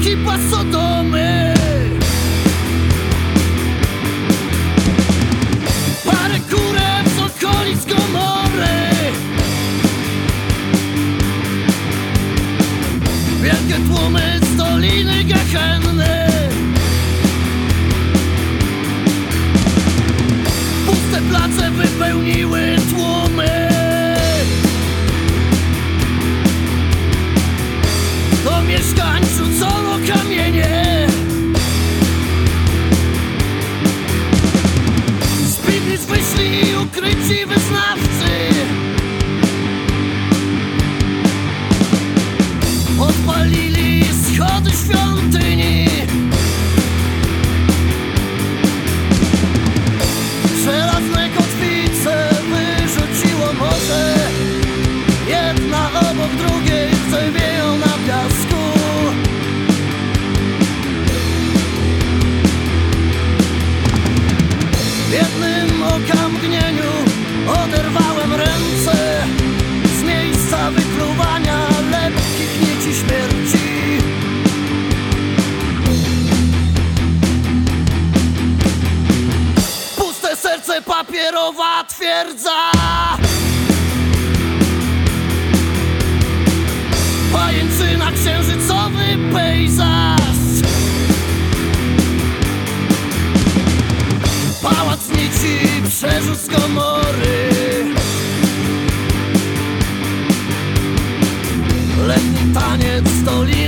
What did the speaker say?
ekipa Sodomy. Parę kurek z okolic Gomory Wielkie tłumy z Doliny Gehenny oderwałem ręce Z miejsca wykluwania lekkich nici śmierci. Puste serce papierowa twierdza. Pajęczyna księżycowy pejzaż Przeżył z komory. Letni taniec Gehenny